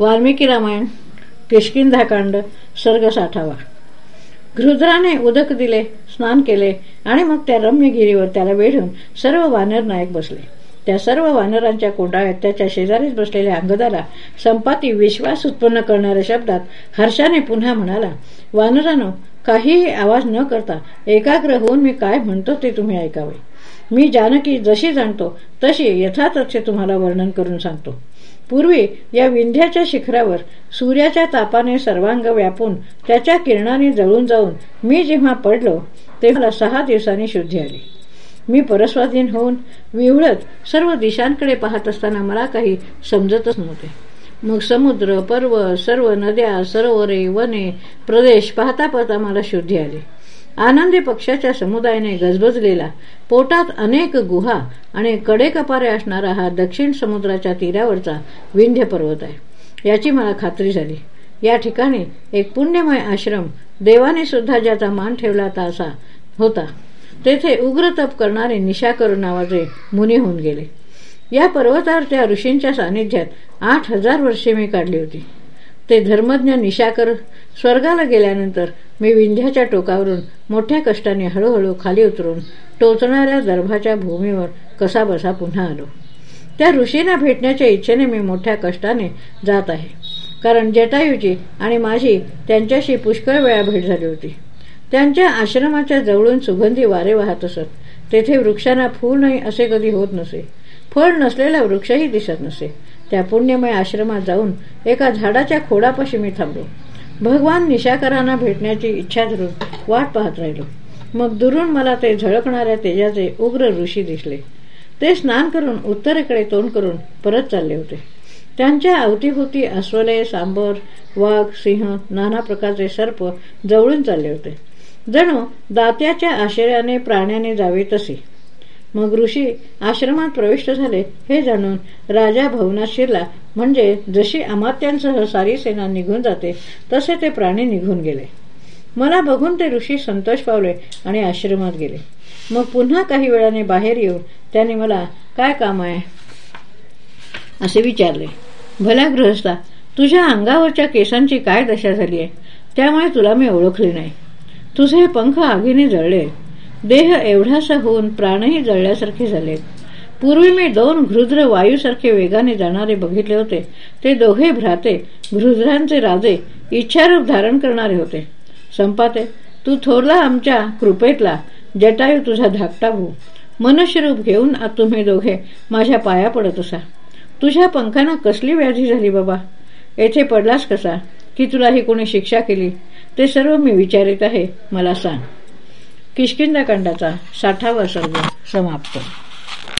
वाल्मिकी रामायण किशकिंधाकांड सर्ग साठावा घृद्राने उदक दिले स्नान केले आणि मग त्या रम्यगिरीवर त्याला वेढून सर्व वानर नायक बसले. त्या सर्व वानरांच्या कोंडाळ्यात त्याच्या शेजारीच बसलेल्या अंगदाला संपाती विश्वास उत्पन्न करणाऱ्या शब्दात हर्षाने पुन्हा म्हणाला वानरानो काहीही आवाज न करता एकाग्र होऊन मी काय म्हणतो ते तुम्ही ऐकावे. मी जानकी जशी जाणतो तशी यथातथ्य तुम्हाला वर्णन करून सांगतो. पूर्वी या विंध्याच्या शिखरावर सूर्याच्या तापाने सर्वांग व्यापून त्याच्या किरणाने जळून जाऊन मी जेव्हा पडलो तेव्हा सहा दिवसांनी शुद्धी आली. मी परस्वाधीन होऊन विवळत सर्व दिशांकडे पाहत असताना मला काही समजतच नव्हते. मग समुद्र पर्वत सर्व नद्या सरोवरे वने प्रदेश पाहता पाहता मला शुद्धी आली. आनंदी पक्षाच्या समुदायाने गजबजलेला. पोटात अनेक गुहा आणि कडेकपारे असणारा हा दक्षिण समुद्राच्या तीरावरचा विंध्य पर्वत आहे. याची मला खात्री झाली. या ठिकाणी एक पुण्यमय आश्रम देवाने सुद्धा ज्याचा मान ठेवला असा होता. तेथे उग्र तप करणारे निशाकर नावाचे मुनी होऊन गेले. या पर्वतावर त्या ऋषींच्या सानिध्यात आठ हजार वर्षे मी काढली होती. ते धर्मज्ञ निशाकर स्वर्गाला गेल्यानंतर मी विंध्याच्या टोकावरून मोठ्या कष्टाने हळूहळू खाली उतरून टोचणाऱ्या दर्भाच्या भूमीवर कसा बसा पुन्हा आलो. त्या ऋषींना भेटण्याच्या इच्छेने मी मोठ्या कष्टाने जात आहे. कारण जटायूची आणि माझी त्यांच्याशी पुष्कळ वेळा भेट झाली होती. त्यांच्या आश्रमाच्या जवळून सुगंधी वारे वाहत असत. तेथे वृक्षांना फूल नाही असे कधी होत नसे. फळ नसलेला वृक्षही दिसत नसे. त्या पुण्यमय आश्रमात जाऊन एका झाडाच्या खोडापाशी मी थांबलो. भगवान निशाकरांना भेटण्याची इच्छा धरून वाट पाहत राहिलो. मग दुरून मला ते झळकणाऱ्या तेजाचे उग्र ऋषी दिसले. ते स्नान करून उत्तरेकडे तोंड करून परत चालले होते. त्यांच्या अवतीभोवती अस्वले सांबर वाघ सिंह नाना प्रकारचे सर्प जवळून चालले होते. जणू दात्याच्या आश्रयाने प्राण्याने जावे तसे. मग ऋषी आश्रमात प्रविष्ट झाले. हे जाणून राजा भवनात शिरला. म्हणजे जशी अमात्यांसह सारी सेना निघून जाते तसे ते प्राणी निघून गेले. मला बघून ते ऋषी संतोष पावले आणि आश्रमात गेले. मग पुन्हा काही वेळाने बाहेर येऊन त्यांनी मला काय काम आहे? असे विचारले. भल्या गृहस्था तुझ्या अंगावरच्या केसांची काय दशा झाली आहे त्यामुळे तुला मी ओळखले नाही. तुझे पंख आगीने जळले. देह एवढासा होऊन प्राणही जळल्यासारखे झाले. पूर्वी मी दोन घृद्र वायूसारखे वेगाने जाणारे बघितले होते. ते दोघे भ्राते घृद्रांचे राजे इच्छारूप धारण करणारे होते. संपाते तू थोरला आमच्या कृपेतला जटायू तुझा धाकटा भाऊ. मनुष्यरूप घेऊन तुम्ही दोघे माझ्या पाया पडत असा. तुझ्या पंखांना कसली व्याधी झाली बाबा? येथे पडलास कसा? की तुला ही कोणी शिक्षा केली? ते सर्व मी विचारित आहे. मला सांग. किशकिंदाकांडाचा साठावा सर्ग समाप्त.